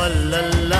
صلی اللہ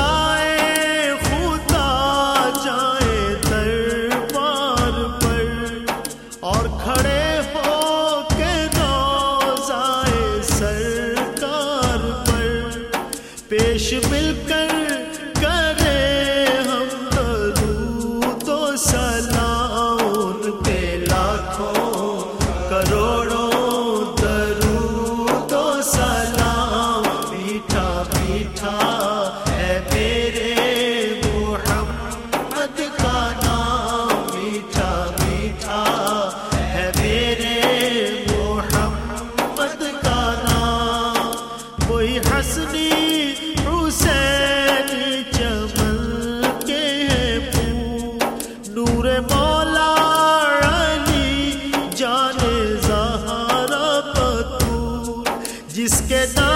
جس کے دم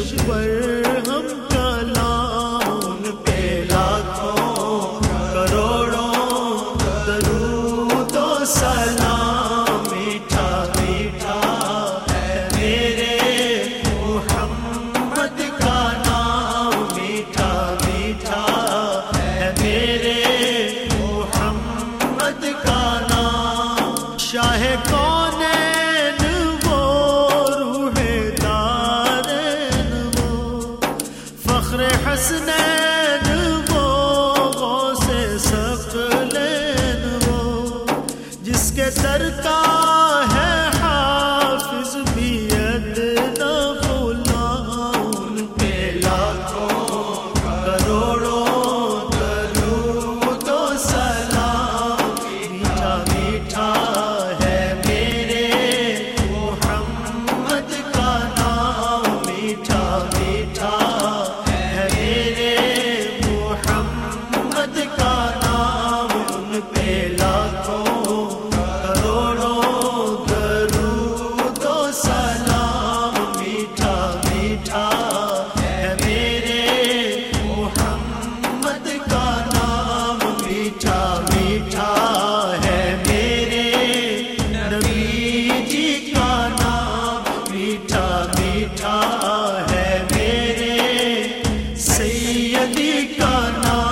پر ہم کلام پہ لاکھوں کروڑوں درود و سلام، میٹھا میٹھا ہے میرے محمد کا نام، میٹھا میٹھا۔ کہ کرتا ہے حافظ بھی ادنا بھولا پہ لاکھوں علی کا نام